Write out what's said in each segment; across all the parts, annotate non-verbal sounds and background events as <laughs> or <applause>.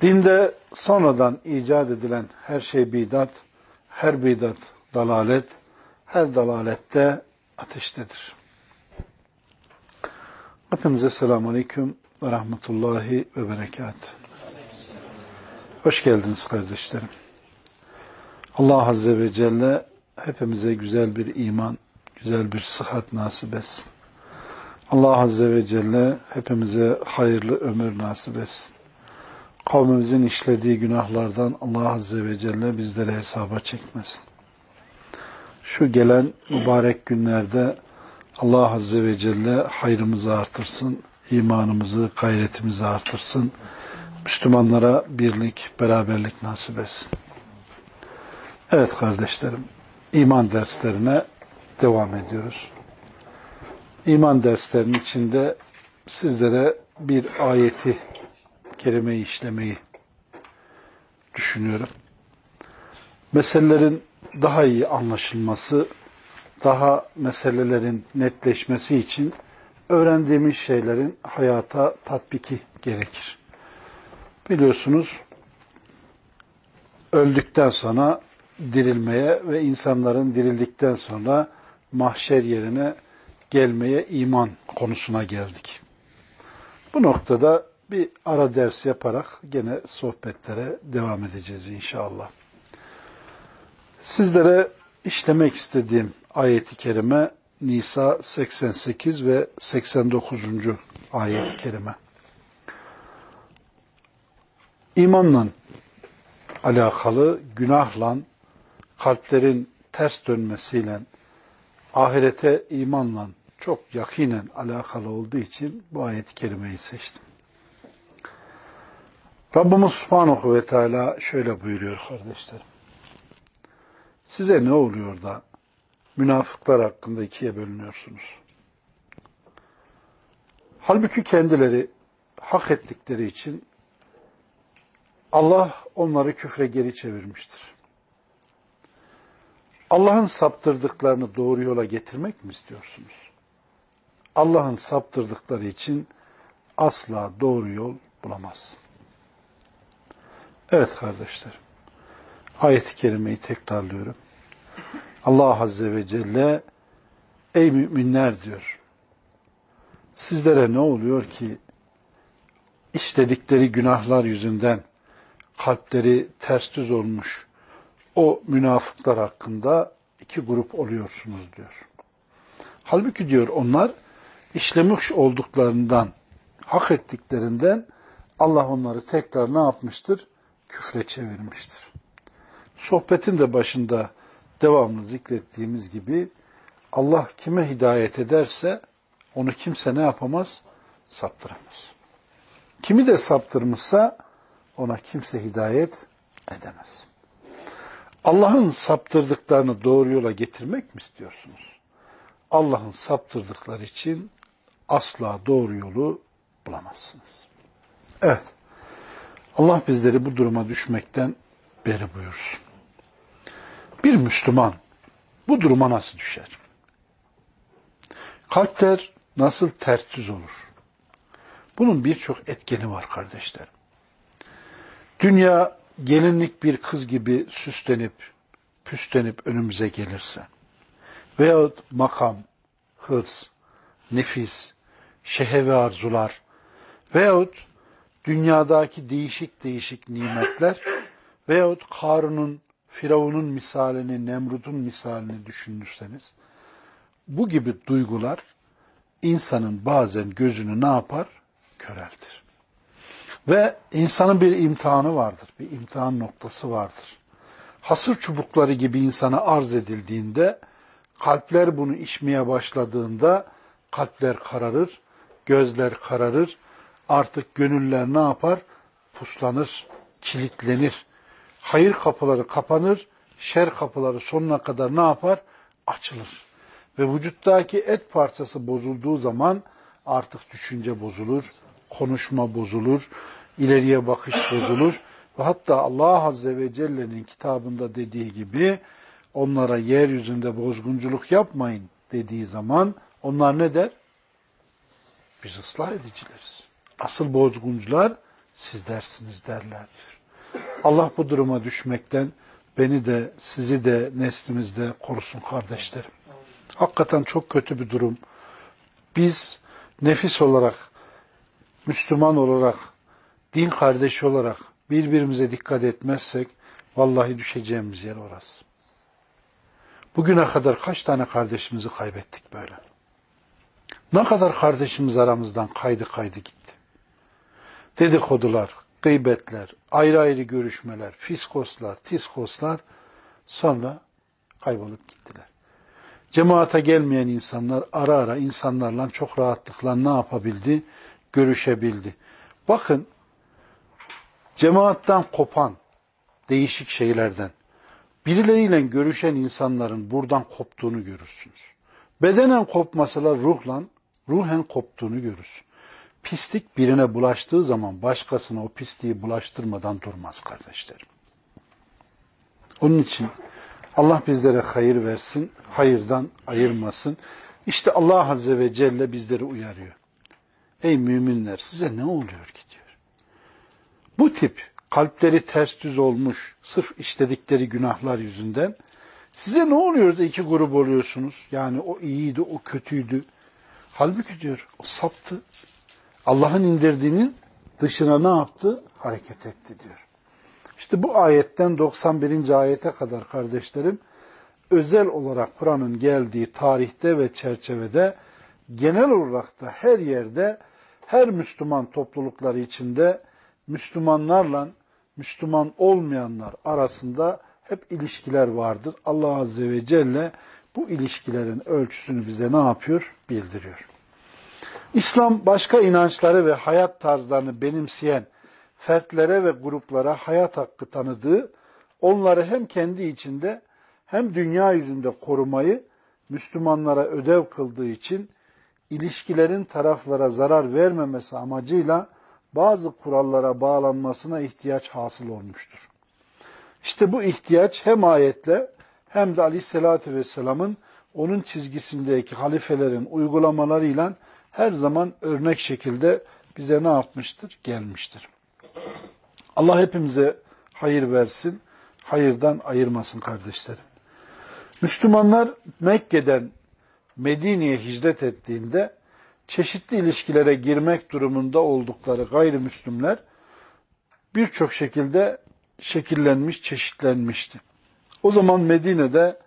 Dinde sonradan icat edilen her şey bidat, her bidat dalalet, her dalalette ateştedir. Hepinize selamun aleyküm ve rahmetullahi ve berekat. Hoş geldiniz kardeşlerim. Allah Azze ve Celle hepimize güzel bir iman, güzel bir sıhhat nasip etsin. Allah Azze ve Celle hepimize hayırlı ömür nasip etsin. Kavmimizin işlediği günahlardan Allah Azze ve Celle bizlere hesaba çekmesin. Şu gelen mübarek günlerde Allah Azze ve Celle hayrımızı artırsın, imanımızı, gayretimizi artırsın. Müslümanlara birlik, beraberlik nasip etsin. Evet kardeşlerim, iman derslerine devam ediyoruz. İman derslerinin içinde sizlere bir ayeti kerimeyi işlemeyi düşünüyorum. Meselelerin daha iyi anlaşılması, daha meselelerin netleşmesi için öğrendiğimiz şeylerin hayata tatbiki gerekir. Biliyorsunuz öldükten sonra dirilmeye ve insanların dirildikten sonra mahşer yerine gelmeye iman konusuna geldik. Bu noktada bir ara ders yaparak gene sohbetlere devam edeceğiz inşallah. Sizlere işlemek istediğim ayeti kerime Nisa 88 ve 89. ayet-i kerime. İmanla alakalı, günahla, kalplerin ters dönmesiyle, ahirete imanla çok yakinen alakalı olduğu için bu ayet-i kerimeyi seçtim. Rabbimiz Subhanahu ve Teala şöyle buyuruyor kardeşlerim. Size ne oluyor da münafıklar hakkında ikiye bölünüyorsunuz? Halbuki kendileri hak ettikleri için Allah onları küfre geri çevirmiştir. Allah'ın saptırdıklarını doğru yola getirmek mi istiyorsunuz? Allah'ın saptırdıkları için asla doğru yol bulamazsın. Evet kardeşler. Ayet-i kerimeyi tekrarlıyorum. Allah Azze ve Celle ey müminler diyor. Sizlere ne oluyor ki işledikleri günahlar yüzünden kalpleri ters düz olmuş o münafıklar hakkında iki grup oluyorsunuz diyor. Halbuki diyor onlar işlemiş olduklarından, hak ettiklerinden Allah onları tekrar ne yapmıştır? Küfre çevirmiştir. Sohbetin de başında devamlı zikrettiğimiz gibi Allah kime hidayet ederse onu kimse ne yapamaz? Saptıramaz. Kimi de saptırmışsa ona kimse hidayet edemez. Allah'ın saptırdıklarını doğru yola getirmek mi istiyorsunuz? Allah'ın saptırdıkları için asla doğru yolu bulamazsınız. Evet. Allah bizleri bu duruma düşmekten beri buyursun. Bir Müslüman bu duruma nasıl düşer? Kalpler nasıl ters düz olur? Bunun birçok etkeni var kardeşlerim. Dünya gelinlik bir kız gibi süslenip, püslenip önümüze gelirse veyahut makam, hırs, nefis, şehevi arzular veyahut dünyadaki değişik değişik nimetler <laughs> veyahut Karun'un, Firavun'un misalini, Nemrut'un misalini düşünürseniz bu gibi duygular insanın bazen gözünü ne yapar? Köreltir. Ve insanın bir imtihanı vardır. Bir imtihan noktası vardır. Hasır çubukları gibi insana arz edildiğinde, kalpler bunu içmeye başladığında, kalpler kararır, gözler kararır, artık gönüller ne yapar? Puslanır, kilitlenir. Hayır kapıları kapanır, şer kapıları sonuna kadar ne yapar? Açılır. Ve vücuttaki et parçası bozulduğu zaman artık düşünce bozulur, konuşma bozulur, ileriye bakış bozulur. Ve hatta Allah Azze ve Celle'nin kitabında dediği gibi onlara yeryüzünde bozgunculuk yapmayın dediği zaman onlar ne der? Biz ıslah edicileriz. Asıl bozguncular siz dersiniz derlerdir. Allah bu duruma düşmekten beni de sizi de neslimizde korusun kardeşlerim. Hakikaten çok kötü bir durum. Biz nefis olarak, Müslüman olarak, din kardeşi olarak birbirimize dikkat etmezsek vallahi düşeceğimiz yer orası. Bugüne kadar kaç tane kardeşimizi kaybettik böyle. Ne kadar kardeşimiz aramızdan kaydı kaydı gitti. Dedikodular, gıybetler, ayrı ayrı görüşmeler, fiskoslar, tiskoslar sonra kaybolup gittiler. Cemaate gelmeyen insanlar ara ara insanlarla çok rahatlıkla ne yapabildi? Görüşebildi. Bakın cemaatten kopan değişik şeylerden birileriyle görüşen insanların buradan koptuğunu görürsünüz. Bedenen kopmasalar ruhla, ruhen koptuğunu görürsün. Pislik birine bulaştığı zaman başkasına o pisliği bulaştırmadan durmaz kardeşlerim. Onun için Allah bizlere hayır versin, hayırdan ayırmasın. İşte Allah Azze ve Celle bizleri uyarıyor. Ey müminler size ne oluyor ki diyor. Bu tip kalpleri ters düz olmuş, sırf işledikleri günahlar yüzünden size ne oluyor da iki grup oluyorsunuz? Yani o iyiydi, o kötüydü. Halbuki diyor, o saptı. Allah'ın indirdiğinin dışına ne yaptı? Hareket etti diyor. İşte bu ayetten 91. ayete kadar kardeşlerim, özel olarak Kur'an'ın geldiği tarihte ve çerçevede genel olarak da her yerde, her Müslüman toplulukları içinde Müslümanlarla Müslüman olmayanlar arasında hep ilişkiler vardır. Allah Azze ve Celle bu ilişkilerin ölçüsünü bize ne yapıyor? Bildiriyor. İslam başka inançları ve hayat tarzlarını benimseyen fertlere ve gruplara hayat hakkı tanıdığı, onları hem kendi içinde hem dünya yüzünde korumayı Müslümanlara ödev kıldığı için ilişkilerin taraflara zarar vermemesi amacıyla bazı kurallara bağlanmasına ihtiyaç hasıl olmuştur. İşte bu ihtiyaç hem ayetle hem de Aleyhisselatü Vesselam'ın onun çizgisindeki halifelerin uygulamalarıyla her zaman örnek şekilde bize ne yapmıştır? Gelmiştir. Allah hepimize hayır versin, hayırdan ayırmasın kardeşlerim. Müslümanlar Mekke'den Medine'ye hicret ettiğinde çeşitli ilişkilere girmek durumunda oldukları gayrimüslimler birçok şekilde şekillenmiş, çeşitlenmişti. O zaman Medine'de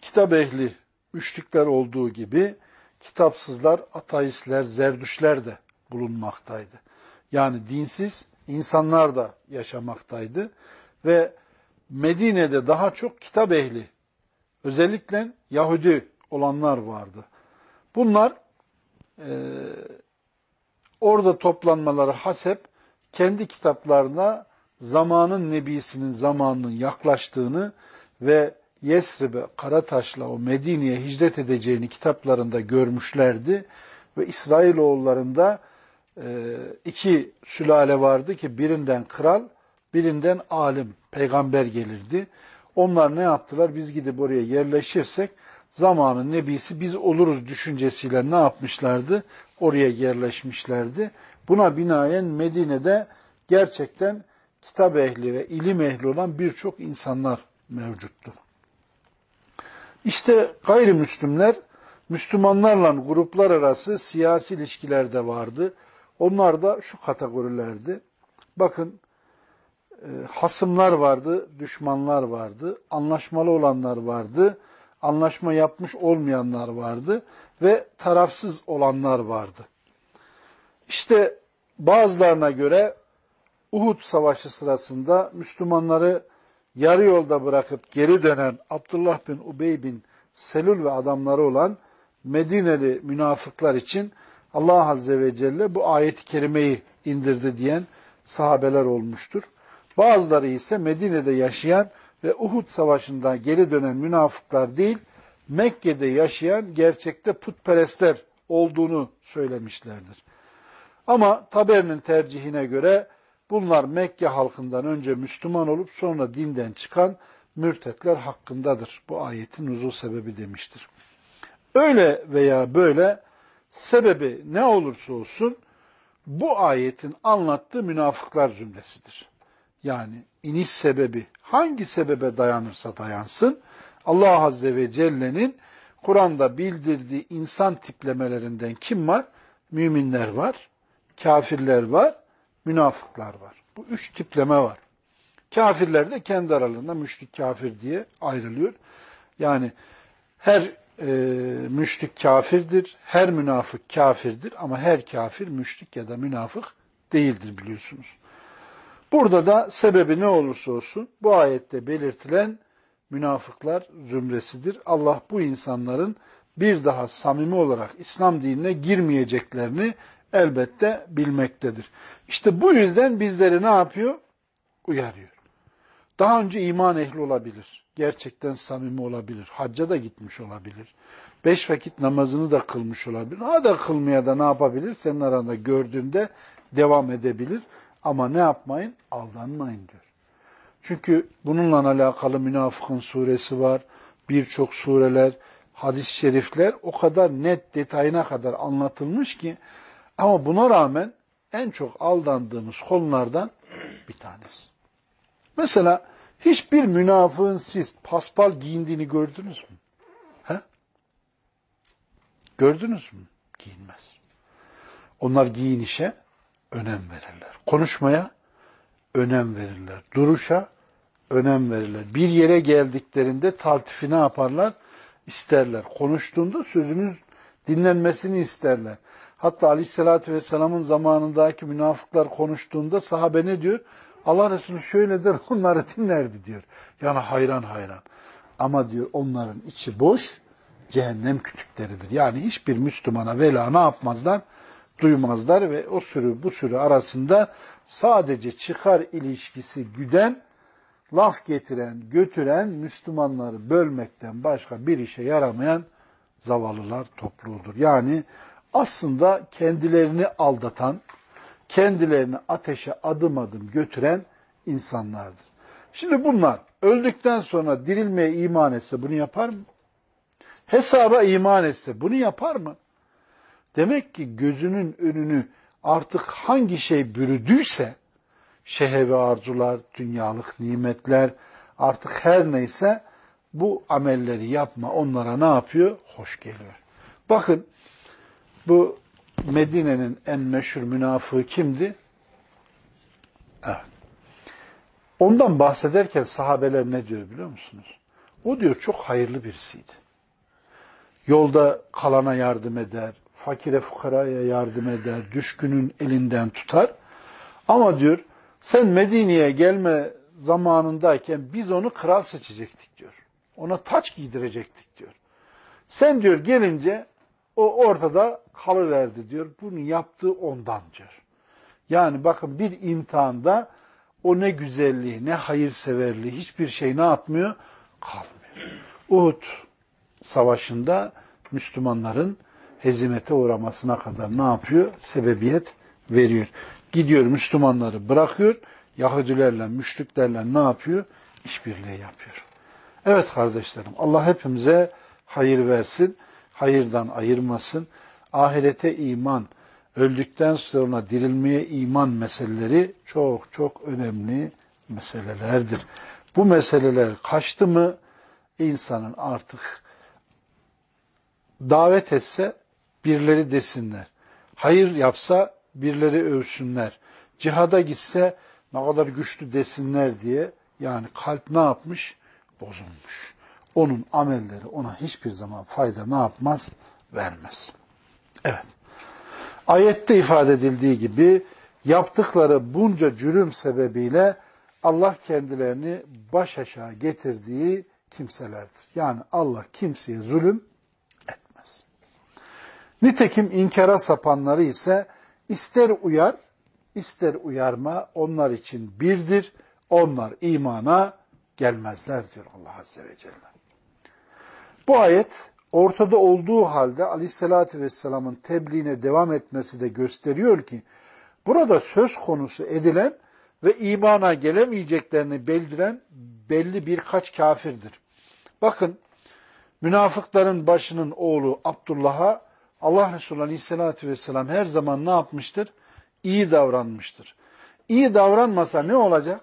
kitap ehli müşrikler olduğu gibi kitapsızlar, ateistler, zerdüşler de bulunmaktaydı. Yani dinsiz insanlar da yaşamaktaydı ve Medine'de daha çok kitap ehli, özellikle Yahudi olanlar vardı. Bunlar e, orada toplanmaları hasep kendi kitaplarına zamanın nebisinin zamanının yaklaştığını ve Yesrib'e, Karataş'la o Medine'ye hicret edeceğini kitaplarında görmüşlerdi. Ve İsrailoğullarında e, iki sülale vardı ki birinden kral, birinden alim, peygamber gelirdi. Onlar ne yaptılar? Biz gidip oraya yerleşirsek zamanın nebisi biz oluruz düşüncesiyle ne yapmışlardı? Oraya yerleşmişlerdi. Buna binaen Medine'de gerçekten kitap ehli ve ilim ehli olan birçok insanlar mevcuttu. İşte gayrimüslimler Müslümanlarla gruplar arası siyasi ilişkiler de vardı. Onlar da şu kategorilerdi. Bakın e, hasımlar vardı, düşmanlar vardı, anlaşmalı olanlar vardı, anlaşma yapmış olmayanlar vardı ve tarafsız olanlar vardı. İşte bazılarına göre Uhud Savaşı sırasında Müslümanları yarı yolda bırakıp geri dönen Abdullah bin Ubey bin Selül ve adamları olan Medineli münafıklar için Allah Azze ve Celle bu ayet-i kerimeyi indirdi diyen sahabeler olmuştur. Bazıları ise Medine'de yaşayan ve Uhud Savaşı'ndan geri dönen münafıklar değil, Mekke'de yaşayan gerçekte putperestler olduğunu söylemişlerdir. Ama Taber'in tercihine göre bunlar Mekke halkından önce Müslüman olup sonra dinden çıkan mürtetler hakkındadır. Bu ayetin nuzul sebebi demiştir. Öyle veya böyle sebebi ne olursa olsun bu ayetin anlattığı münafıklar cümlesidir. Yani iniş sebebi hangi sebebe dayanırsa dayansın Allah Azze ve Celle'nin Kur'an'da bildirdiği insan tiplemelerinden kim var? Müminler var, kafirler var, münafıklar var. Bu üç tipleme var. Kafirler de kendi aralarında müşrik kafir diye ayrılıyor. Yani her e, müşrik kafirdir, her münafık kafirdir ama her kafir müşrik ya da münafık değildir biliyorsunuz. Burada da sebebi ne olursa olsun bu ayette belirtilen münafıklar zümresidir. Allah bu insanların bir daha samimi olarak İslam dinine girmeyeceklerini elbette bilmektedir. İşte bu yüzden bizleri ne yapıyor? Uyarıyor. Daha önce iman ehli olabilir. Gerçekten samimi olabilir. Hacca da gitmiş olabilir. Beş vakit namazını da kılmış olabilir. Ha da kılmaya da ne yapabilir? Senin aranda gördüğünde devam edebilir. Ama ne yapmayın? Aldanmayın diyor. Çünkü bununla alakalı Münafıkın suresi var. Birçok sureler, hadis-i şerifler o kadar net detayına kadar anlatılmış ki ama buna rağmen en çok aldandığımız konulardan bir tanesi. Mesela hiçbir münafığın siz paspal giyindiğini gördünüz mü? He? Gördünüz mü? Giyinmez. Onlar giyinişe önem verirler. Konuşmaya önem verirler. Duruşa önem verirler. Bir yere geldiklerinde taltifi ne yaparlar? İsterler. Konuştuğunda sözünüz dinlenmesini isterler. Hatta Aleyhisselatü Vesselam'ın zamanındaki münafıklar konuştuğunda sahabe ne diyor? Allah Resulü şöyle der <laughs> onları dinlerdi diyor. Yani hayran hayran. Ama diyor onların içi boş, cehennem kütükleridir. Yani hiçbir Müslümana vela ne yapmazlar? Duymazlar ve o sürü bu sürü arasında sadece çıkar ilişkisi güden, laf getiren, götüren, Müslümanları bölmekten başka bir işe yaramayan zavallılar topluluğudur. Yani aslında kendilerini aldatan, kendilerini ateşe adım adım götüren insanlardır. Şimdi bunlar öldükten sonra dirilmeye iman etse bunu yapar mı? Hesaba iman etse bunu yapar mı? Demek ki gözünün önünü artık hangi şey bürüdüyse, şehevi arzular, dünyalık nimetler, artık her neyse bu amelleri yapma onlara ne yapıyor? Hoş geliyor. Bakın bu Medine'nin en meşhur münafığı kimdi? Evet. Ondan bahsederken sahabeler ne diyor biliyor musunuz? O diyor çok hayırlı birisiydi. Yolda kalana yardım eder, fakire fukaraya yardım eder, düşkünün elinden tutar. Ama diyor sen Medine'ye gelme zamanındayken biz onu kral seçecektik diyor. Ona taç giydirecektik diyor. Sen diyor gelince o ortada kalıverdi diyor. Bunu yaptığı ondan diyor. Yani bakın bir imtihanda o ne güzelliği, ne hayırseverliği hiçbir şey ne yapmıyor? Kalmıyor. Uhud savaşında Müslümanların hezimete uğramasına kadar ne yapıyor? Sebebiyet veriyor. Gidiyor Müslümanları bırakıyor. Yahudilerle, müşriklerle ne yapıyor? İşbirliği yapıyor. Evet kardeşlerim Allah hepimize hayır versin hayırdan ayırmasın. Ahirete iman, öldükten sonra dirilmeye iman meseleleri çok çok önemli meselelerdir. Bu meseleler kaçtı mı insanın artık davet etse birileri desinler. Hayır yapsa birileri övsünler. Cihada gitse ne kadar güçlü desinler diye yani kalp ne yapmış? Bozulmuş onun amelleri ona hiçbir zaman fayda ne yapmaz? Vermez. Evet. Ayette ifade edildiği gibi yaptıkları bunca cürüm sebebiyle Allah kendilerini baş aşağı getirdiği kimselerdir. Yani Allah kimseye zulüm etmez. Nitekim inkara sapanları ise ister uyar, ister uyarma onlar için birdir. Onlar imana gelmezler diyor Allah Azze ve Celle. Bu ayet ortada olduğu halde Aleyhisselatü Vesselam'ın tebliğine devam etmesi de gösteriyor ki burada söz konusu edilen ve imana gelemeyeceklerini bildiren belli birkaç kafirdir. Bakın münafıkların başının oğlu Abdullah'a Allah Resulü Aleyhisselatü Vesselam her zaman ne yapmıştır? İyi davranmıştır. İyi davranmasa ne olacak?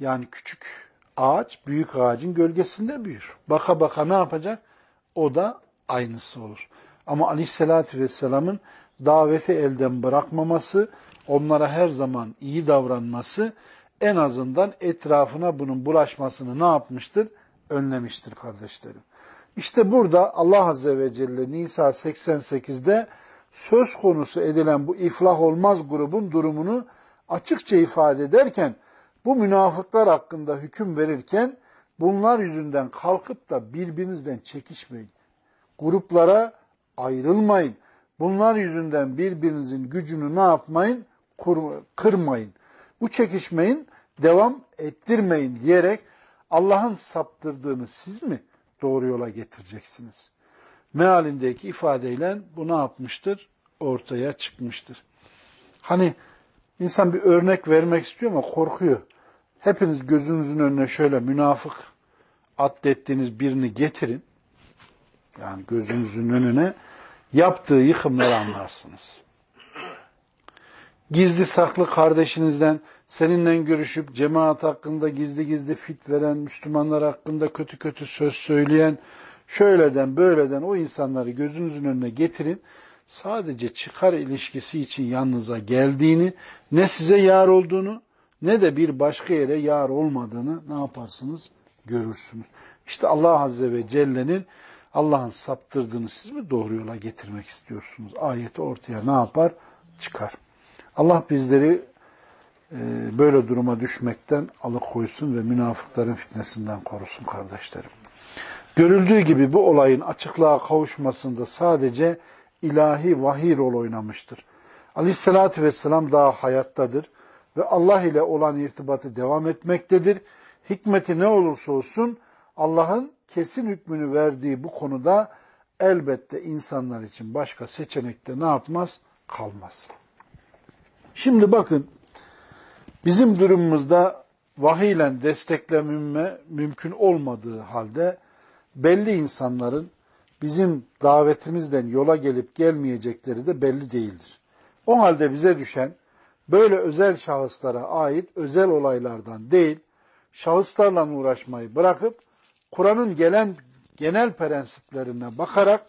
Yani küçük ağaç büyük ağacın gölgesinde büyür. Baka baka ne yapacak? O da aynısı olur. Ama Aleyhisselatü Vesselam'ın daveti elden bırakmaması, onlara her zaman iyi davranması, en azından etrafına bunun bulaşmasını ne yapmıştır? Önlemiştir kardeşlerim. İşte burada Allah Azze ve Celle Nisa 88'de söz konusu edilen bu iflah olmaz grubun durumunu açıkça ifade ederken bu münafıklar hakkında hüküm verirken bunlar yüzünden kalkıp da birbirinizden çekişmeyin. Gruplara ayrılmayın. Bunlar yüzünden birbirinizin gücünü ne yapmayın? kırmayın. Bu çekişmeyin, devam ettirmeyin diyerek Allah'ın saptırdığını siz mi doğru yola getireceksiniz? Mealindeki ifadeyle bu ne yapmıştır? Ortaya çıkmıştır. Hani insan bir örnek vermek istiyor ama korkuyor. Hepiniz gözünüzün önüne şöyle münafık adettiğiniz birini getirin. Yani gözünüzün önüne yaptığı yıkımları anlarsınız. Gizli saklı kardeşinizden seninle görüşüp cemaat hakkında gizli gizli fit veren, Müslümanlar hakkında kötü kötü söz söyleyen, şöyleden böyleden o insanları gözünüzün önüne getirin. Sadece çıkar ilişkisi için yanınıza geldiğini, ne size yar olduğunu, ne de bir başka yere yar olmadığını ne yaparsınız? Görürsünüz. İşte Allah Azze ve Celle'nin Allah'ın saptırdığını siz mi doğru yola getirmek istiyorsunuz? Ayeti ortaya ne yapar? Çıkar. Allah bizleri e, böyle duruma düşmekten alıkoysun ve münafıkların fitnesinden korusun kardeşlerim. Görüldüğü gibi bu olayın açıklığa kavuşmasında sadece ilahi vahiy rol oynamıştır. Aleyhissalatü vesselam daha hayattadır ve Allah ile olan irtibatı devam etmektedir. Hikmeti ne olursa olsun Allah'ın kesin hükmünü verdiği bu konuda elbette insanlar için başka seçenekte ne yapmaz? Kalmaz. Şimdi bakın bizim durumumuzda vahiyle desteklenme mümkün olmadığı halde belli insanların bizim davetimizden yola gelip gelmeyecekleri de belli değildir. O halde bize düşen böyle özel şahıslara ait özel olaylardan değil, şahıslarla uğraşmayı bırakıp Kur'an'ın gelen genel prensiplerine bakarak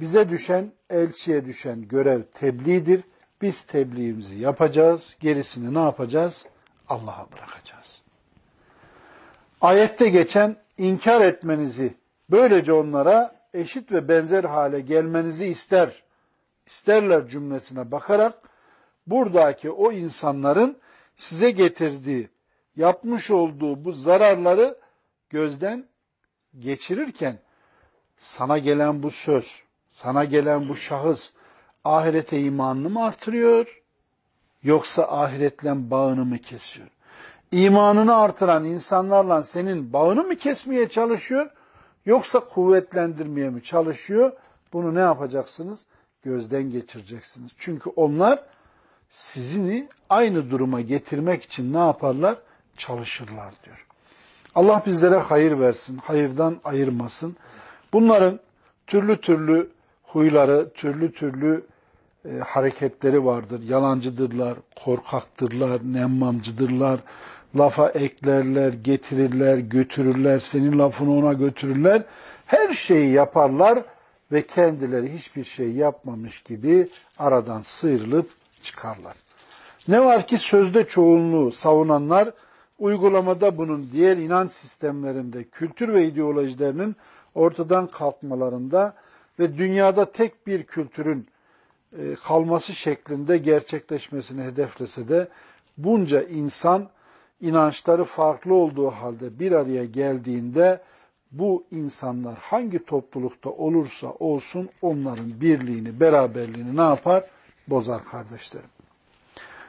bize düşen, elçiye düşen görev tebliğdir. Biz tebliğimizi yapacağız, gerisini ne yapacağız? Allah'a bırakacağız. Ayette geçen inkar etmenizi, böylece onlara eşit ve benzer hale gelmenizi ister, isterler cümlesine bakarak buradaki o insanların size getirdiği, yapmış olduğu bu zararları gözden geçirirken sana gelen bu söz, sana gelen bu şahıs ahirete imanını mı artırıyor yoksa ahiretle bağını mı kesiyor? İmanını artıran insanlarla senin bağını mı kesmeye çalışıyor yoksa kuvvetlendirmeye mi çalışıyor? Bunu ne yapacaksınız? Gözden geçireceksiniz. Çünkü onlar sizini aynı duruma getirmek için ne yaparlar? Çalışırlar diyor. Allah bizlere hayır versin, hayırdan ayırmasın. Bunların türlü türlü huyları, türlü türlü e, hareketleri vardır. Yalancıdırlar, korkaktırlar, nemmamcıdırlar. Lafa eklerler, getirirler, götürürler, senin lafını ona götürürler. Her şeyi yaparlar ve kendileri hiçbir şey yapmamış gibi aradan sıyrılıp çıkarlar. Ne var ki sözde çoğunluğu savunanlar uygulamada bunun diğer inanç sistemlerinde, kültür ve ideolojilerinin ortadan kalkmalarında ve dünyada tek bir kültürün e, kalması şeklinde gerçekleşmesini hedeflese de bunca insan inançları farklı olduğu halde bir araya geldiğinde bu insanlar hangi toplulukta olursa olsun onların birliğini, beraberliğini ne yapar? Bozar kardeşlerim.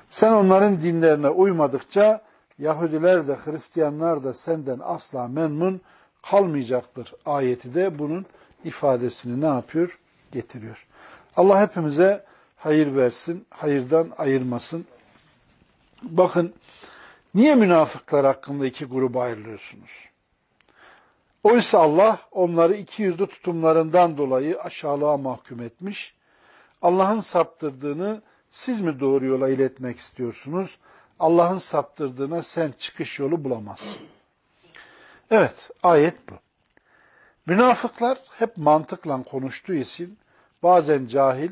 Sen onların dinlerine uymadıkça Yahudiler de Hristiyanlar da senden asla memnun kalmayacaktır. Ayeti de bunun ifadesini ne yapıyor? Getiriyor. Allah hepimize hayır versin, hayırdan ayırmasın. Bakın, niye münafıklar hakkında iki gruba ayrılıyorsunuz? Oysa Allah onları iki yüzlü tutumlarından dolayı aşağılığa mahkum etmiş. Allah'ın saptırdığını siz mi doğru yola iletmek istiyorsunuz? Allah'ın saptırdığına sen çıkış yolu bulamazsın. Evet, ayet bu. Münafıklar hep mantıkla konuştuğu için bazen cahil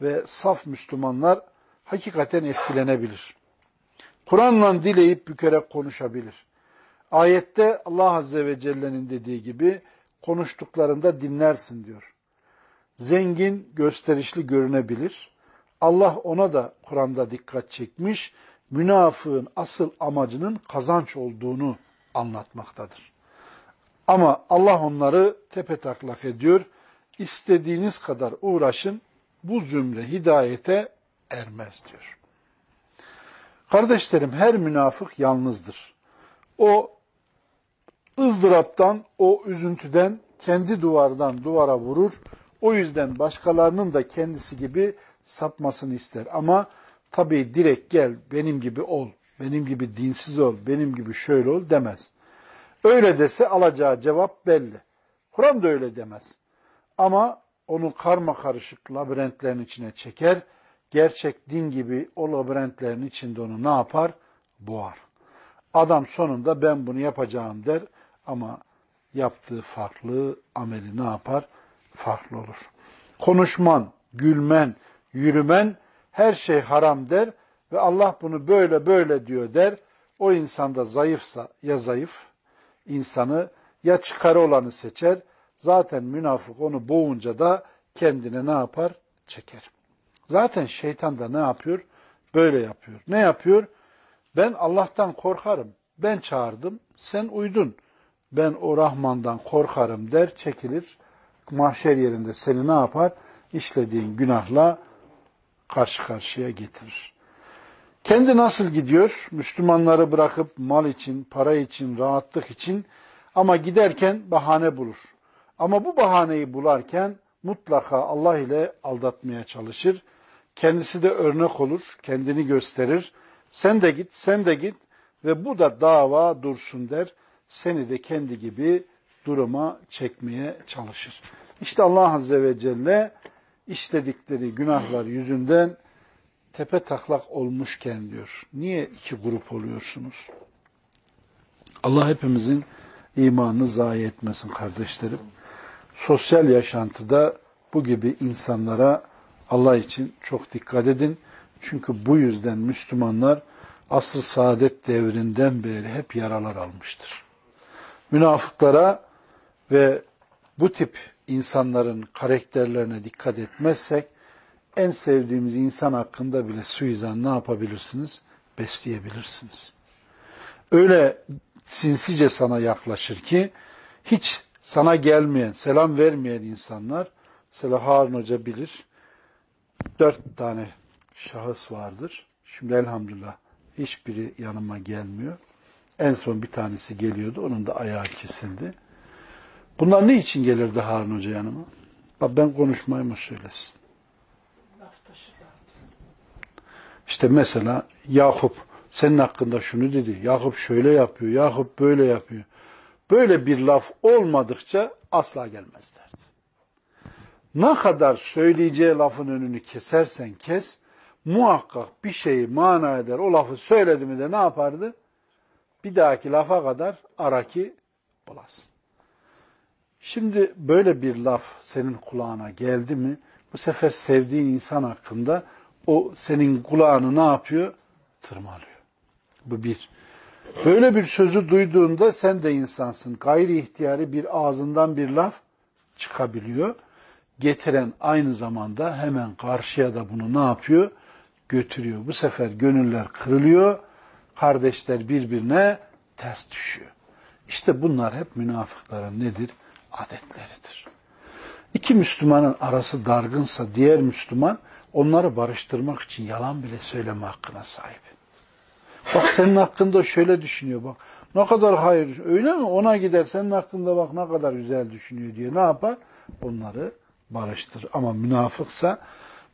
ve saf Müslümanlar hakikaten etkilenebilir. Kur'an'la dileyip bükerek konuşabilir. Ayette Allah Azze ve Celle'nin dediği gibi konuştuklarında dinlersin diyor. Zengin, gösterişli görünebilir. Allah ona da Kur'an'da dikkat çekmiş, münafığın asıl amacının kazanç olduğunu anlatmaktadır. Ama Allah onları tepe taklak ediyor. İstediğiniz kadar uğraşın, bu zümre hidayete ermez diyor. Kardeşlerim her münafık yalnızdır. O ızdıraptan, o üzüntüden, kendi duvardan duvara vurur. O yüzden başkalarının da kendisi gibi sapmasını ister. Ama tabii direkt gel, benim gibi ol, benim gibi dinsiz ol, benim gibi şöyle ol demez. Öyle dese alacağı cevap belli. Kur'an da öyle demez. Ama onu karma karışık labirentlerin içine çeker. Gerçek din gibi o labirentlerin içinde onu ne yapar? Boğar. Adam sonunda ben bunu yapacağım der ama yaptığı farklı, ameli ne yapar? Farklı olur. Konuşman, gülmen, yürümen her şey haram der ve Allah bunu böyle böyle diyor der. O insanda zayıfsa ya zayıf, insanı ya çıkarı olanı seçer. Zaten münafık onu boğunca da kendine ne yapar? Çeker. Zaten şeytan da ne yapıyor? Böyle yapıyor. Ne yapıyor? Ben Allah'tan korkarım. Ben çağırdım, sen uydun. Ben o Rahman'dan korkarım der, çekilir. Mahşer yerinde seni ne yapar? İşlediğin günahla karşı karşıya getirir. Kendi nasıl gidiyor? Müslümanları bırakıp mal için, para için, rahatlık için ama giderken bahane bulur. Ama bu bahaneyi bularken mutlaka Allah ile aldatmaya çalışır. Kendisi de örnek olur, kendini gösterir. Sen de git, sen de git ve bu da dava dursun der. Seni de kendi gibi duruma çekmeye çalışır. İşte Allah Azze ve Celle işledikleri günahlar yüzünden tepe taklak olmuşken diyor. Niye iki grup oluyorsunuz? Allah hepimizin imanını zayi etmesin kardeşlerim. Sosyal yaşantıda bu gibi insanlara Allah için çok dikkat edin. Çünkü bu yüzden Müslümanlar asr saadet devrinden beri hep yaralar almıştır. Münafıklara ve bu tip insanların karakterlerine dikkat etmezsek en sevdiğimiz insan hakkında bile suizan ne yapabilirsiniz? Besleyebilirsiniz. Öyle sinsice sana yaklaşır ki hiç sana gelmeyen, selam vermeyen insanlar, mesela Harun Hoca bilir, dört tane şahıs vardır. Şimdi elhamdülillah hiçbiri yanıma gelmiyor. En son bir tanesi geliyordu, onun da ayağı kesildi. Bunlar ne için gelirdi Harun Hoca yanıma? Bak ben konuşmayı mı söylesin? İşte mesela Yakup senin hakkında şunu dedi. Yakup şöyle yapıyor, Yakup böyle yapıyor. Böyle bir laf olmadıkça asla gelmezlerdi. Ne kadar söyleyeceği lafın önünü kesersen kes, muhakkak bir şeyi mana eder. O lafı söyledi mi de ne yapardı? Bir dahaki lafa kadar araki bulasın. Şimdi böyle bir laf senin kulağına geldi mi, bu sefer sevdiğin insan hakkında o senin kulağını ne yapıyor? Tırmalıyor. Bu bir. Böyle bir sözü duyduğunda sen de insansın. Gayri ihtiyari bir ağzından bir laf çıkabiliyor. Getiren aynı zamanda hemen karşıya da bunu ne yapıyor? Götürüyor. Bu sefer gönüller kırılıyor. Kardeşler birbirine ters düşüyor. İşte bunlar hep münafıkların nedir? Adetleridir. İki Müslümanın arası dargınsa diğer Müslüman onları barıştırmak için yalan bile söyleme hakkına sahip. Bak senin hakkında şöyle düşünüyor bak. Ne kadar hayır öyle mi? Ona gider senin hakkında bak ne kadar güzel düşünüyor diye ne yapar? Onları barıştır. Ama münafıksa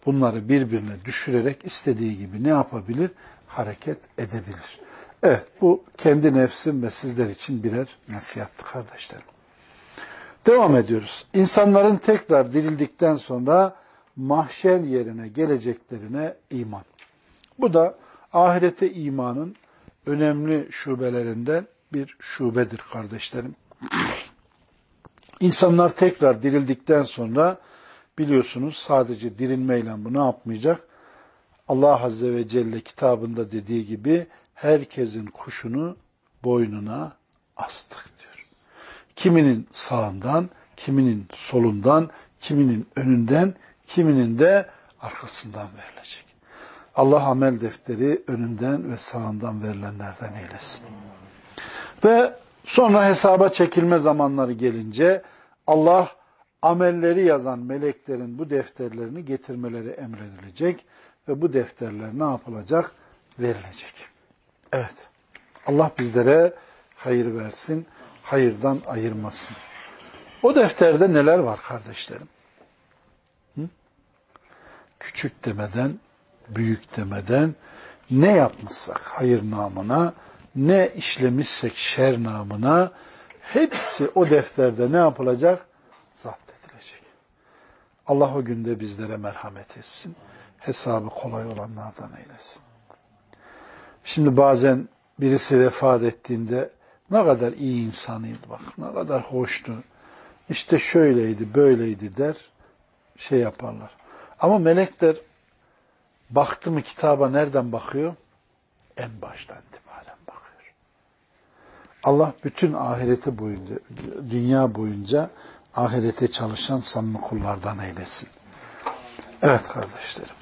bunları birbirine düşürerek istediği gibi ne yapabilir? Hareket edebilir. Evet bu kendi nefsim ve sizler için birer nasihattı kardeşlerim. Devam ediyoruz. İnsanların tekrar dirildikten sonra mahşer yerine geleceklerine iman. Bu da ahirete imanın önemli şubelerinden bir şubedir kardeşlerim. İnsanlar tekrar dirildikten sonra biliyorsunuz sadece dirilmeyle bu ne yapmayacak? Allah Azze ve Celle kitabında dediği gibi herkesin kuşunu boynuna astık. Kiminin sağından, kiminin solundan, kiminin önünden, kiminin de arkasından verilecek. Allah amel defteri önünden ve sağından verilenlerden eylesin. Ve sonra hesaba çekilme zamanları gelince Allah amelleri yazan meleklerin bu defterlerini getirmeleri emredilecek ve bu defterler ne yapılacak? Verilecek. Evet. Allah bizlere hayır versin, hayırdan ayırmasın. O defterde neler var kardeşlerim? Hı? Küçük demeden, büyük demeden ne yapmışsak hayır namına, ne işlemişsek şer namına hepsi o defterde ne yapılacak? Zapt edilecek. Allah o günde bizlere merhamet etsin. Hesabı kolay olanlardan eylesin. Şimdi bazen birisi vefat ettiğinde ne kadar iyi insanıydı bak, ne kadar hoştu. İşte şöyleydi, böyleydi der, şey yaparlar. Ama melekler baktı mı kitaba nereden bakıyor? En baştan itibaren bakıyor. Allah bütün ahireti boyunca, dünya boyunca ahirete çalışan samimi kullardan eylesin. Evet kardeşlerim.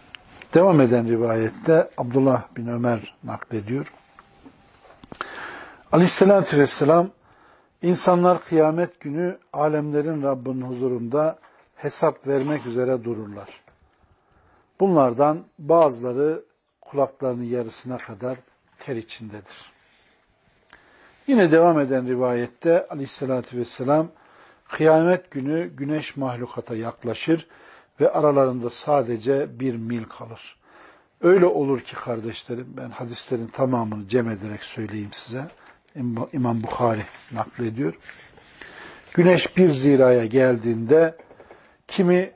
Devam eden rivayette Abdullah bin Ömer naklediyor. Aleyhisselatü Vesselam insanlar kıyamet günü alemlerin Rabbinin huzurunda hesap vermek üzere dururlar. Bunlardan bazıları kulaklarının yarısına kadar ter içindedir. Yine devam eden rivayette aleyhissalatü vesselam kıyamet günü güneş mahlukata yaklaşır ve aralarında sadece bir mil kalır. Öyle olur ki kardeşlerim, ben hadislerin tamamını cem ederek söyleyeyim size. İmam Bukhari naklediyor. Güneş bir ziraya geldiğinde kimi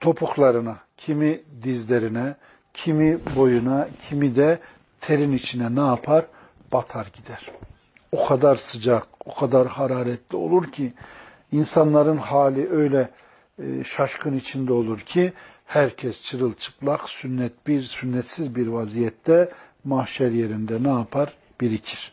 topuklarına, kimi dizlerine, kimi boyuna, kimi de terin içine ne yapar? Batar gider. O kadar sıcak, o kadar hararetli olur ki insanların hali öyle e, şaşkın içinde olur ki herkes çırılçıplak, sünnet bir, sünnetsiz bir vaziyette mahşer yerinde ne yapar? Birikir.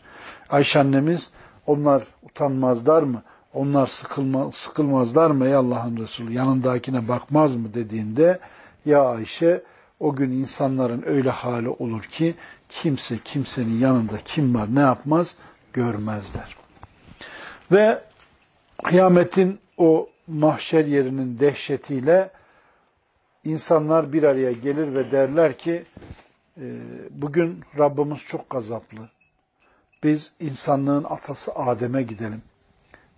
Ayşe annemiz onlar utanmazlar mı? Onlar sıkılma, sıkılmazlar mı ey Allah'ın Resulü? Yanındakine bakmaz mı dediğinde ya Ayşe o gün insanların öyle hali olur ki kimse kimsenin yanında kim var ne yapmaz görmezler. Ve kıyametin o mahşer yerinin dehşetiyle insanlar bir araya gelir ve derler ki e, bugün Rabbimiz çok gazaplı. Biz insanlığın atası Adem'e gidelim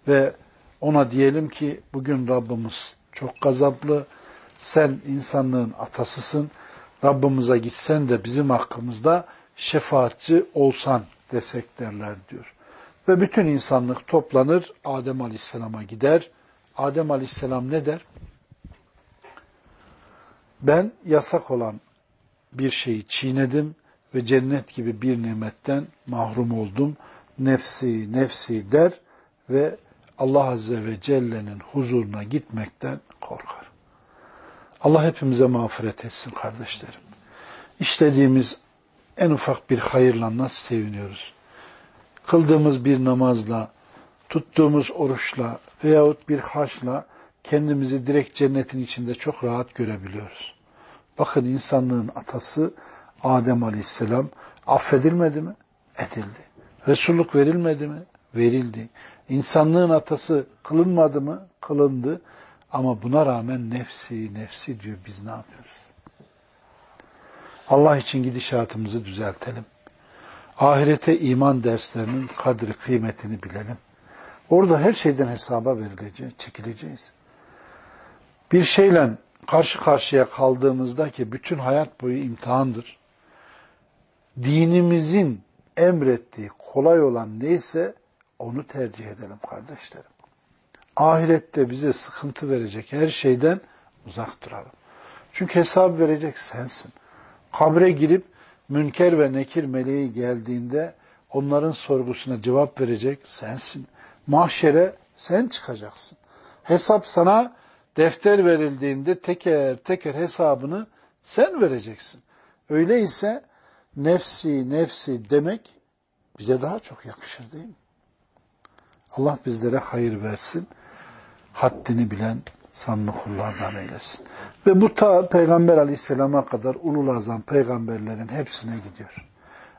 ve ona diyelim ki bugün Rabbimiz çok gazaplı. Sen insanlığın atasısın. Rabbimize gitsen de bizim hakkımızda şefaatçi olsan desek derler diyor. Ve bütün insanlık toplanır Adem Aleyhisselam'a gider. Adem Aleyhisselam ne der? Ben yasak olan bir şeyi çiğnedim ve cennet gibi bir nimetten mahrum oldum. Nefsi, nefsi der ve Allah Azze ve Celle'nin huzuruna gitmekten korkar. Allah hepimize mağfiret etsin kardeşlerim. İşlediğimiz en ufak bir hayırla nasıl seviniyoruz? Kıldığımız bir namazla, tuttuğumuz oruçla veyahut bir haçla kendimizi direkt cennetin içinde çok rahat görebiliyoruz. Bakın insanlığın atası Adem Aleyhisselam affedilmedi mi? Edildi. Resulluk verilmedi mi? Verildi. İnsanlığın atası kılınmadı mı? Kılındı. Ama buna rağmen nefsi, nefsi diyor. Biz ne yapıyoruz? Allah için gidişatımızı düzeltelim. Ahirete iman derslerinin kadri, kıymetini bilelim. Orada her şeyden hesaba verileceğiz, çekileceğiz. Bir şeyle karşı karşıya kaldığımızda ki bütün hayat boyu imtihandır. Dinimizin emrettiği kolay olan neyse onu tercih edelim kardeşlerim. Ahirette bize sıkıntı verecek her şeyden uzak duralım. Çünkü hesap verecek sensin. Kabre girip münker ve nekir meleği geldiğinde onların sorgusuna cevap verecek sensin. Mahşere sen çıkacaksın. Hesap sana defter verildiğinde teker teker hesabını sen vereceksin. Öyleyse nefsi nefsi demek bize daha çok yakışır değil mi? Allah bizlere hayır versin. Haddini bilen sanlı kullardan eylesin. Ve bu ta Peygamber aleyhisselama kadar ulul azam peygamberlerin hepsine gidiyor.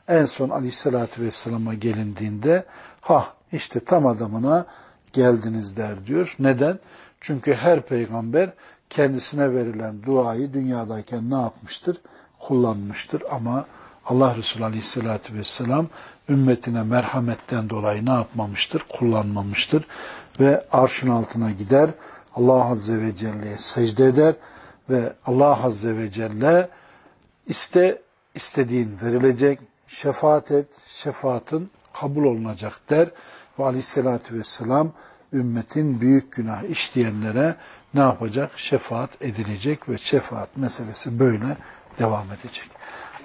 En son aleyhissalatü vesselama gelindiğinde ha işte tam adamına geldiniz der diyor. Neden? Çünkü her peygamber kendisine verilen duayı dünyadayken ne yapmıştır? Kullanmıştır ama Allah Resulü Aleyhisselatü Vesselam ümmetine merhametten dolayı ne yapmamıştır? Kullanmamıştır. Ve arşın altına gider, Allah Azze ve Celle'ye secde eder ve Allah Azze ve Celle iste istediğin verilecek, şefaat et, şefaatin kabul olunacak der. Ve Aleyhisselatü Vesselam ümmetin büyük günah işleyenlere ne yapacak? Şefaat edilecek ve şefaat meselesi böyle devam edecek.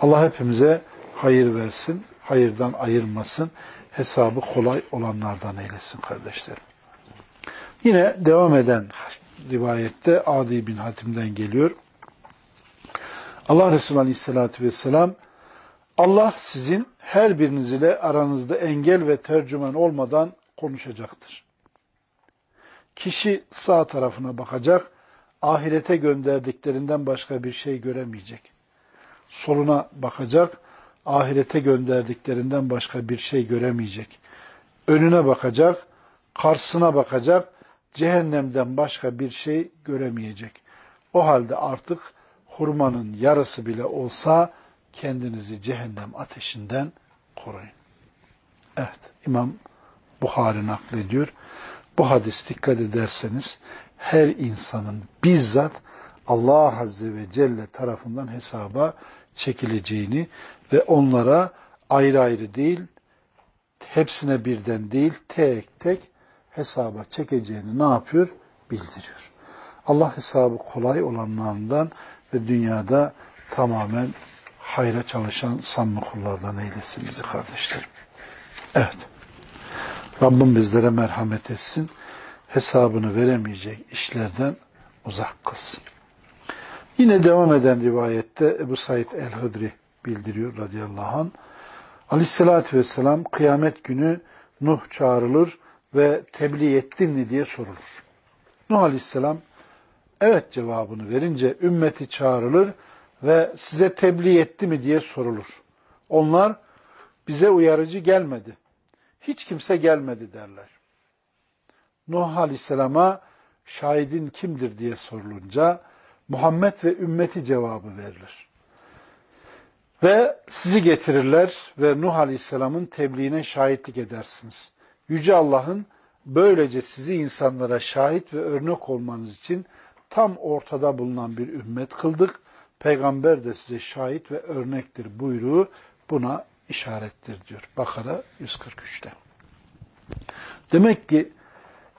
Allah hepimize hayır versin, hayırdan ayırmasın, hesabı kolay olanlardan eylesin kardeşlerim. Yine devam eden rivayette Adi bin Hatim'den geliyor. Allah Resulü Aleyhisselatü Vesselam Allah sizin her biriniz ile aranızda engel ve tercüman olmadan konuşacaktır. Kişi sağ tarafına bakacak, ahirete gönderdiklerinden başka bir şey göremeyecek. Soluna bakacak, ahirete gönderdiklerinden başka bir şey göremeyecek. Önüne bakacak, karşısına bakacak, cehennemden başka bir şey göremeyecek. O halde artık hurmanın yarısı bile olsa kendinizi cehennem ateşinden koruyun. Evet, İmam Bukhari naklediyor. Bu hadis dikkat ederseniz her insanın bizzat Allah Azze ve Celle tarafından hesaba çekileceğini ve onlara ayrı ayrı değil, hepsine birden değil, tek tek hesaba çekeceğini ne yapıyor? Bildiriyor. Allah hesabı kolay olanlarından ve dünyada tamamen hayra çalışan samimi kullardan eylesin bizi kardeşlerim. Evet. Rabbim bizlere merhamet etsin. Hesabını veremeyecek işlerden uzak kılsın. Yine devam eden rivayette Ebu Said el-Hudri bildiriyor radıyallahu anh. Aleyhissalatü vesselam kıyamet günü Nuh çağrılır ve tebliğ ettin mi diye sorulur. Nuh aleyhisselam evet cevabını verince ümmeti çağrılır ve size tebliğ etti mi diye sorulur. Onlar bize uyarıcı gelmedi. Hiç kimse gelmedi derler. Nuh Aleyhisselam'a şahidin kimdir diye sorulunca Muhammed ve ümmeti cevabı verilir. Ve sizi getirirler ve Nuh Aleyhisselam'ın tebliğine şahitlik edersiniz. Yüce Allah'ın böylece sizi insanlara şahit ve örnek olmanız için tam ortada bulunan bir ümmet kıldık. Peygamber de size şahit ve örnektir buyruğu buna işarettir diyor. Bakara 143'te. Demek ki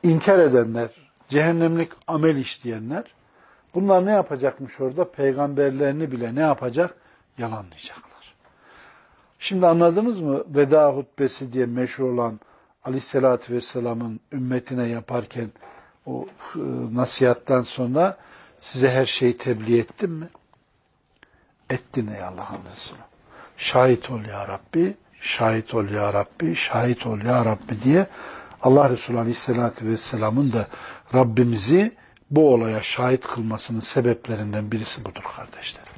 inkar edenler, cehennemlik amel işleyenler bunlar ne yapacakmış orada? Peygamberlerini bile ne yapacak? Yalanlayacaklar. Şimdi anladınız mı? Veda hutbesi diye meşhur olan Aleyhisselatü Vesselam'ın ümmetine yaparken o e, nasihattan sonra size her şeyi tebliğ ettim mi? Ettin ey Allah'ın Resulü. Şahit ol ya Rabbi, şahit ol ya Rabbi, şahit ol ya Rabbi diye Allah Resulü Aleyhisselatü Vesselam'ın da Rabbimizi bu olaya şahit kılmasının sebeplerinden birisi budur kardeşlerim.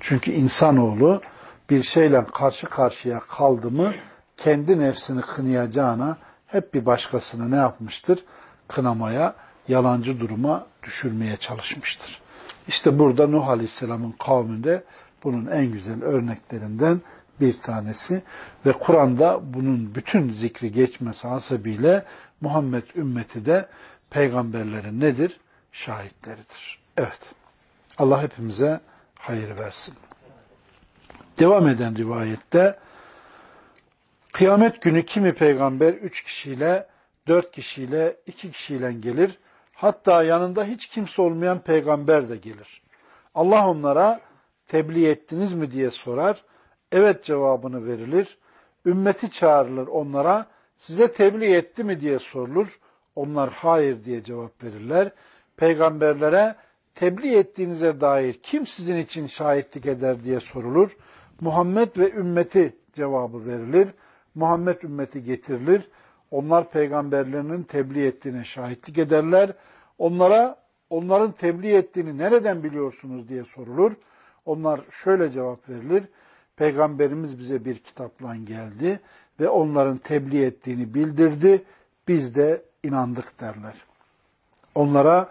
Çünkü insanoğlu bir şeyle karşı karşıya kaldı mı kendi nefsini kınayacağına hep bir başkasını ne yapmıştır? Kınamaya yalancı duruma düşürmeye çalışmıştır. İşte burada Nuh Aleyhisselam'ın kavminde bunun en güzel örneklerinden bir tanesi ve Kur'an'da bunun bütün zikri geçmesi hasebiyle Muhammed ümmeti de peygamberlerin nedir? Şahitleridir. Evet. Allah hepimize hayır versin. Devam eden rivayette kıyamet günü kimi peygamber üç kişiyle, dört kişiyle, iki kişiyle gelir. Hatta yanında hiç kimse olmayan peygamber de gelir. Allah onlara tebliğ ettiniz mi diye sorar. Evet cevabını verilir. Ümmeti çağrılır onlara. Size tebliğ etti mi diye sorulur. Onlar hayır diye cevap verirler. Peygamberlere tebliğ ettiğinize dair kim sizin için şahitlik eder diye sorulur. Muhammed ve ümmeti cevabı verilir. Muhammed ümmeti getirilir. Onlar peygamberlerinin tebliğ ettiğine şahitlik ederler. Onlara onların tebliğ ettiğini nereden biliyorsunuz diye sorulur. Onlar şöyle cevap verilir. Peygamberimiz bize bir kitapla geldi ve onların tebliğ ettiğini bildirdi. Biz de inandık derler. Onlara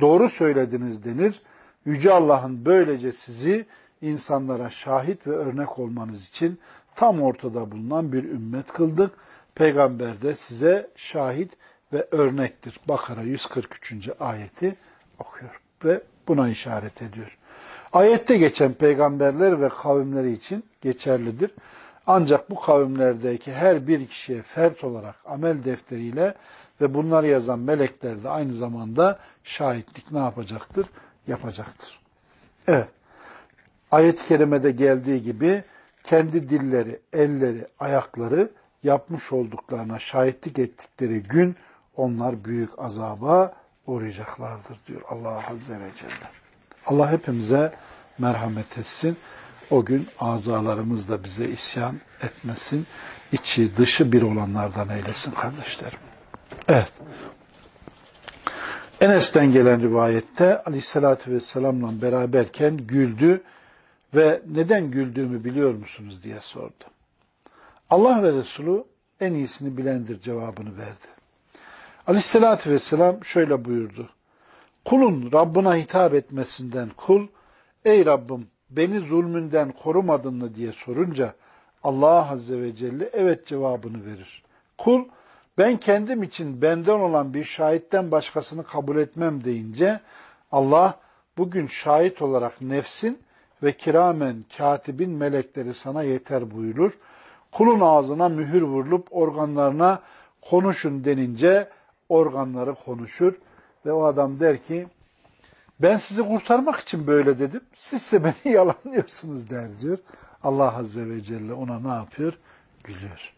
doğru söylediniz denir. Yüce Allah'ın böylece sizi insanlara şahit ve örnek olmanız için tam ortada bulunan bir ümmet kıldık. Peygamber de size şahit ve örnektir. Bakara 143. ayeti okuyor ve buna işaret ediyor. Ayette geçen peygamberler ve kavimleri için geçerlidir. Ancak bu kavimlerdeki her bir kişiye fert olarak amel defteriyle ve bunları yazan melekler de aynı zamanda şahitlik ne yapacaktır? Yapacaktır. Evet. Ayet-i kerimede geldiği gibi kendi dilleri, elleri, ayakları yapmış olduklarına şahitlik ettikleri gün onlar büyük azaba uğrayacaklardır diyor Allah Azze ve Celle. Allah hepimize merhamet etsin. O gün azalarımız da bize isyan etmesin. İçi dışı bir olanlardan eylesin kardeşlerim. Evet. Enes'ten gelen rivayette aleyhissalatü vesselamla beraberken güldü ve neden güldüğümü biliyor musunuz diye sordu. Allah ve Resulü en iyisini bilendir cevabını verdi. Aleyhissalatü vesselam şöyle buyurdu. Kulun Rabbına hitap etmesinden kul, ey Rabbim beni zulmünden korumadın mı diye sorunca Allah Azze ve Celle evet cevabını verir. Kul ben kendim için benden olan bir şahitten başkasını kabul etmem deyince Allah bugün şahit olarak nefsin ve kiramen katibin melekleri sana yeter buyurur. Kulun ağzına mühür vurulup organlarına konuşun denince organları konuşur ve o adam der ki ben sizi kurtarmak için böyle dedim. Sizse beni <laughs> yalanlıyorsunuz der diyor. Allah Azze ve Celle ona ne yapıyor? Gülüyor.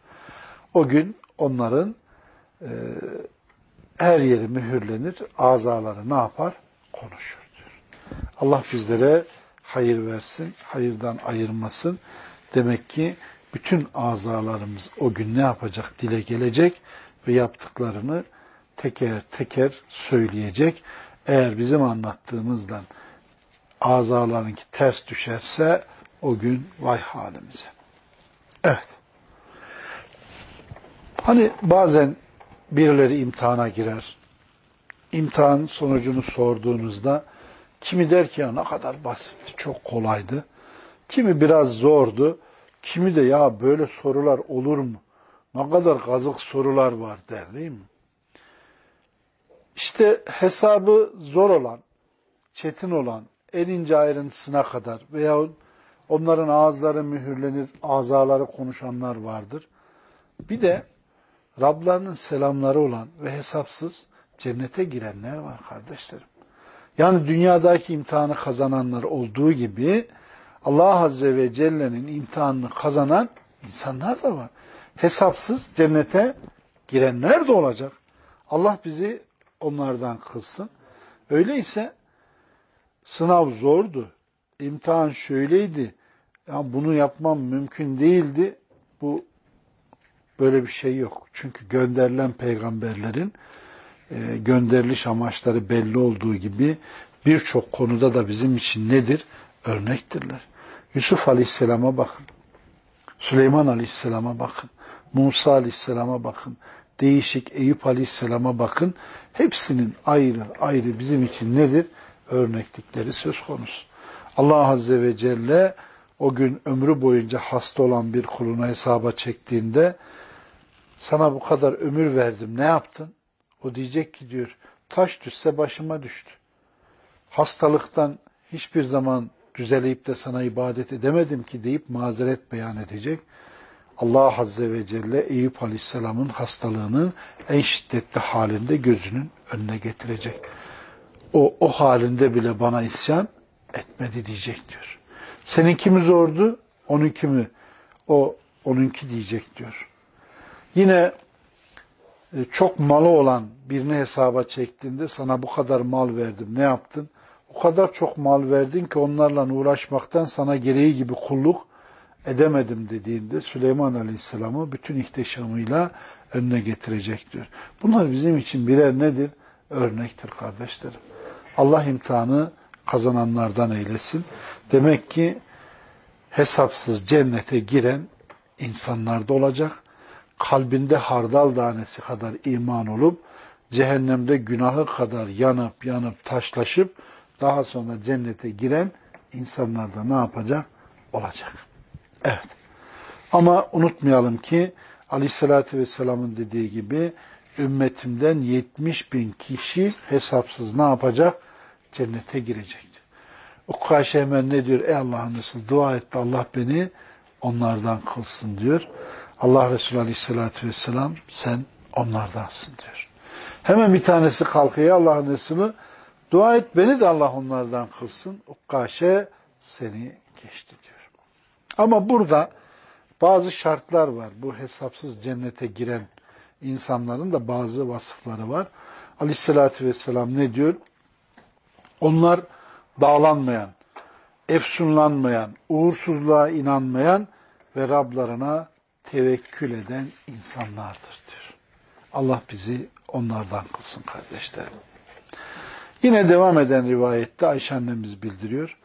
O gün onların e, her yeri mühürlenir, azaları ne yapar? Konuşur diyor. Allah bizlere hayır versin, hayırdan ayırmasın. Demek ki bütün azalarımız o gün ne yapacak? Dile gelecek ve yaptıklarını teker teker söyleyecek. Eğer bizim anlattığımızdan azalarınki ters düşerse o gün vay halimize. Evet. Hani bazen birileri imtihana girer. İmtihan sonucunu sorduğunuzda kimi der ki ya ne kadar basitti, çok kolaydı. Kimi biraz zordu. Kimi de ya böyle sorular olur mu? Ne kadar kazık sorular var der değil mi? İşte hesabı zor olan, çetin olan, en ince ayrıntısına kadar veya onların ağızları mühürlenir, azaları konuşanlar vardır. Bir de Rablarının selamları olan ve hesapsız cennete girenler var kardeşlerim. Yani dünyadaki imtihanı kazananlar olduğu gibi Allah Azze ve Celle'nin imtihanını kazanan insanlar da var. Hesapsız cennete girenler de olacak. Allah bizi onlardan kılsın. Öyleyse sınav zordu. İmtihan şöyleydi. Ya bunu yapmam mümkün değildi. Bu böyle bir şey yok. Çünkü gönderilen peygamberlerin e, gönderiliş amaçları belli olduğu gibi birçok konuda da bizim için nedir? Örnektirler. Yusuf Aleyhisselam'a bakın. Süleyman Aleyhisselam'a bakın. Musa Aleyhisselam'a bakın. değişik Eyüp Aleyhisselam'a bakın. Hepsinin ayrı ayrı bizim için nedir? Örneklikleri söz konusu. Allah Azze ve Celle o gün ömrü boyunca hasta olan bir kuluna hesaba çektiğinde sana bu kadar ömür verdim ne yaptın? O diyecek ki diyor taş düşse başıma düştü. Hastalıktan hiçbir zaman düzeleyip de sana ibadet edemedim ki deyip mazeret beyan edecek. Allah Azze ve Celle Eyüp Aleyhisselam'ın hastalığını en şiddetli halinde gözünün önüne getirecek. O, o halinde bile bana isyan etmedi diyecek diyor. Seninki mi zordu? Onunki mi? O onunki diyecek diyor. Yine e, çok malı olan birini hesaba çektiğinde sana bu kadar mal verdim ne yaptın? O kadar çok mal verdin ki onlarla uğraşmaktan sana gereği gibi kulluk edemedim dediğinde Süleyman Aleyhisselam'ı bütün ihtişamıyla önüne getirecek diyor. Bunlar bizim için birer nedir? Örnektir kardeşlerim. Allah imtihanı kazananlardan eylesin. Demek ki hesapsız cennete giren insanlar da olacak. Kalbinde hardal tanesi kadar iman olup cehennemde günahı kadar yanıp yanıp taşlaşıp daha sonra cennete giren insanlar da ne yapacak? Olacak. Evet. Ama unutmayalım ki Aleyhisselatü Vesselam'ın dediği gibi ümmetimden 70 bin kişi hesapsız ne yapacak? Cennete girecektir. Ukkaşe hemen ne diyor? Ey Allah'ın Resulü dua et de Allah beni onlardan kılsın diyor. Allah Resulü Aleyhisselatü Vesselam sen onlardansın diyor. Hemen bir tanesi kalkıyor Allah'ın Resulü dua et beni de Allah onlardan kılsın. Ukkaşe seni geçti diyor. Ama burada bazı şartlar var. Bu hesapsız cennete giren insanların da bazı vasıfları var. Aleyhissalatü vesselam ne diyor? Onlar dağlanmayan, efsunlanmayan, uğursuzluğa inanmayan ve Rablarına tevekkül eden insanlardır diyor. Allah bizi onlardan kılsın kardeşlerim. Yine devam eden rivayette Ayşe annemiz bildiriyor.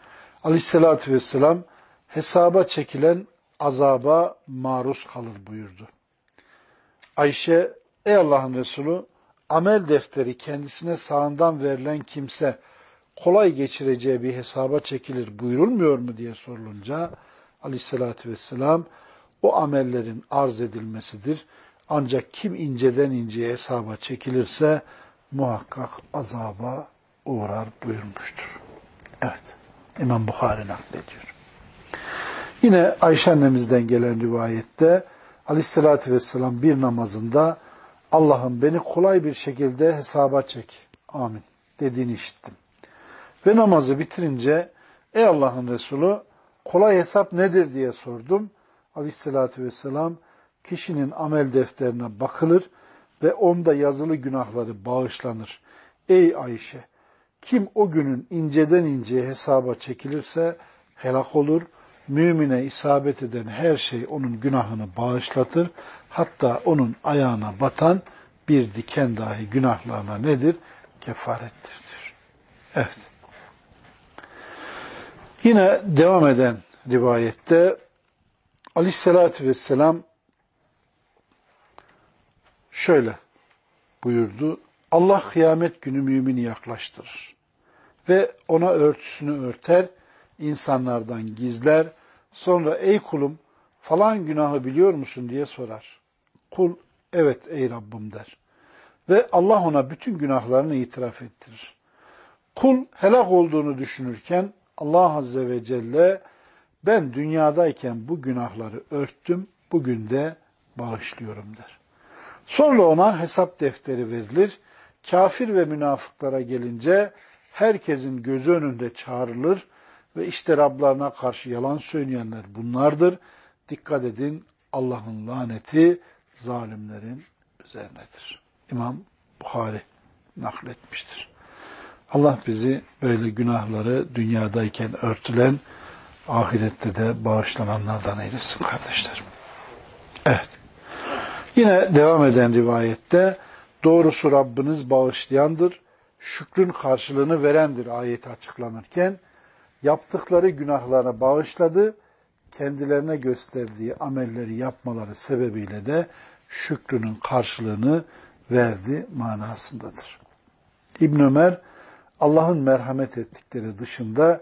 Aleyhissalatü vesselam hesaba çekilen azaba maruz kalır buyurdu. Ayşe, ey Allah'ın Resulü, amel defteri kendisine sağından verilen kimse kolay geçireceği bir hesaba çekilir buyurulmuyor mu diye sorulunca aleyhissalatü vesselam o amellerin arz edilmesidir. Ancak kim inceden inceye hesaba çekilirse muhakkak azaba uğrar buyurmuştur. Evet, İmam Bukhari naklediyor. Yine Ayşe annemizden gelen rivayette aleyhissalatü vesselam bir namazında Allah'ım beni kolay bir şekilde hesaba çek. Amin. Dediğini işittim. Ve namazı bitirince ey Allah'ın Resulü kolay hesap nedir diye sordum. Aleyhissalatü vesselam kişinin amel defterine bakılır ve onda yazılı günahları bağışlanır. Ey Ayşe kim o günün inceden inceye hesaba çekilirse helak olur. Mümine isabet eden her şey onun günahını bağışlatır. Hatta onun ayağına batan bir diken dahi günahlarına nedir? Kefarettir. Evet. Yine devam eden rivayette Aleyhisselatü Vesselam şöyle buyurdu. Allah kıyamet günü mümini yaklaştırır. Ve ona örtüsünü örter, insanlardan gizler. Sonra ey kulum falan günahı biliyor musun diye sorar. Kul evet ey Rabbim der. Ve Allah ona bütün günahlarını itiraf ettirir. Kul helak olduğunu düşünürken Allah Azze ve Celle ben dünyadayken bu günahları örttüm, bugün de bağışlıyorum der. Sonra ona hesap defteri verilir. Kafir ve münafıklara gelince herkesin gözü önünde çağrılır ve işte Rablarına karşı yalan söyleyenler bunlardır. Dikkat edin Allah'ın laneti zalimlerin üzerinedir. İmam Bukhari nakletmiştir. Allah bizi böyle günahları dünyadayken örtülen, ahirette de bağışlananlardan eylesin kardeşlerim. Evet. Yine devam eden rivayette doğrusu Rabbiniz bağışlayandır, şükrün karşılığını verendir ayeti açıklanırken yaptıkları günahlara bağışladı, kendilerine gösterdiği amelleri yapmaları sebebiyle de şükrünün karşılığını verdi manasındadır. İbn Ömer Allah'ın merhamet ettikleri dışında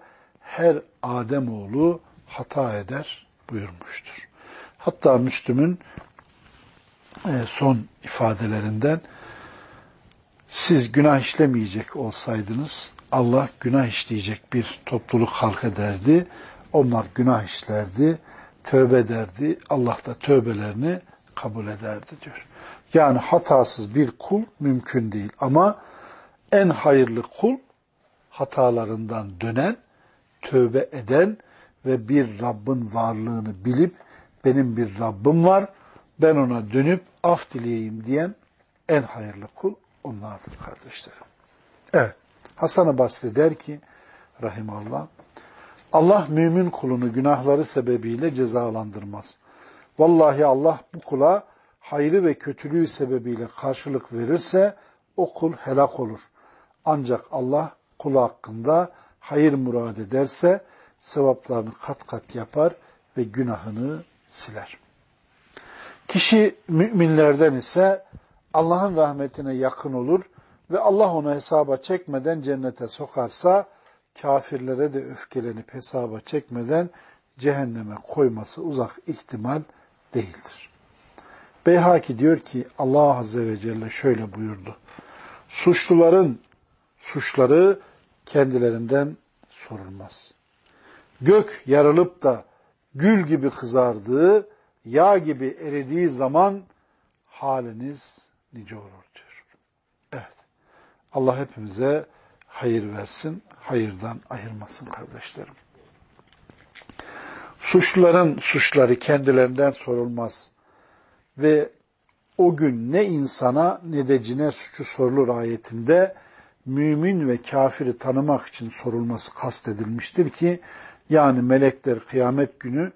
her Ademoğlu hata eder buyurmuştur. Hatta Müslüm'ün e, son ifadelerinden siz günah işlemeyecek olsaydınız Allah günah işleyecek bir topluluk halk ederdi. Onlar günah işlerdi, tövbe ederdi. Allah da tövbelerini kabul ederdi diyor. Yani hatasız bir kul mümkün değil. Ama en hayırlı kul hatalarından dönen, tövbe eden ve bir Rabbin varlığını bilip benim bir Rabbim var, ben ona dönüp af dileyeyim diyen en hayırlı kul onlardır kardeşlerim. Evet, Hasan-ı Basri der ki, rahimallah, Allah mümin kulunu günahları sebebiyle cezalandırmaz. Vallahi Allah bu kula hayrı ve kötülüğü sebebiyle karşılık verirse o kul helak olur. Ancak Allah kul hakkında hayır murad ederse sevaplarını kat kat yapar ve günahını siler. Kişi müminlerden ise Allah'ın rahmetine yakın olur ve Allah onu hesaba çekmeden cennete sokarsa kafirlere de öfkelenip hesaba çekmeden cehenneme koyması uzak ihtimal değildir. Beyhaki diyor ki Allah Azze ve Celle şöyle buyurdu. Suçluların suçları kendilerinden sorulmaz. Gök yarılıp da gül gibi kızardığı, yağ gibi eridiği zaman haliniz nice olur diyor. Evet. Allah hepimize hayır versin, hayırdan ayırmasın kardeşlerim. Suçluların suçları kendilerinden sorulmaz. Ve o gün ne insana ne de cine suçu sorulur ayetinde mümin ve kafiri tanımak için sorulması kastedilmiştir ki yani melekler kıyamet günü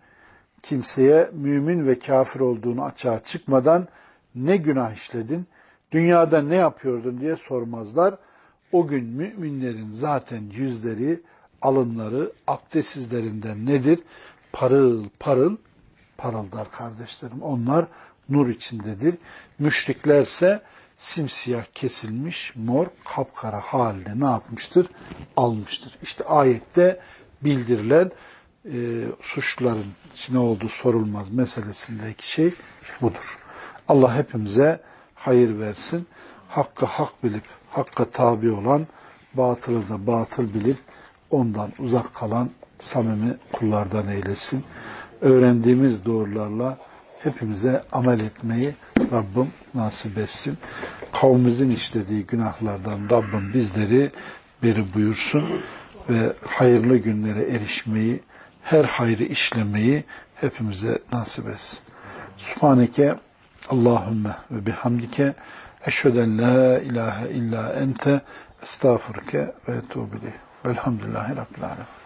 kimseye mümin ve kafir olduğunu açığa çıkmadan ne günah işledin, dünyada ne yapıyordun diye sormazlar. O gün müminlerin zaten yüzleri, alınları abdestsizlerinden nedir? Parıl parıl parıldar kardeşlerim. Onlar nur içindedir. Müşriklerse simsiyah kesilmiş, mor, kapkara haline ne yapmıştır? Almıştır. İşte ayette bildirilen e, suçların ne olduğu sorulmaz meselesindeki şey budur. Allah hepimize hayır versin. Hakkı hak bilip, hakka tabi olan, batılı da batıl bilip, ondan uzak kalan samimi kullardan eylesin. Öğrendiğimiz doğrularla hepimize amel etmeyi Rabbim nasip etsin. Kavmimizin işlediği günahlardan Rabbim bizleri beri buyursun ve hayırlı günlere erişmeyi, her hayrı işlemeyi hepimize nasip etsin. Subhaneke Allahümme ve bihamdike eşheden la ilahe illa ente estağfurke ve etubileyh. Velhamdülillahi Rabbil Alemin.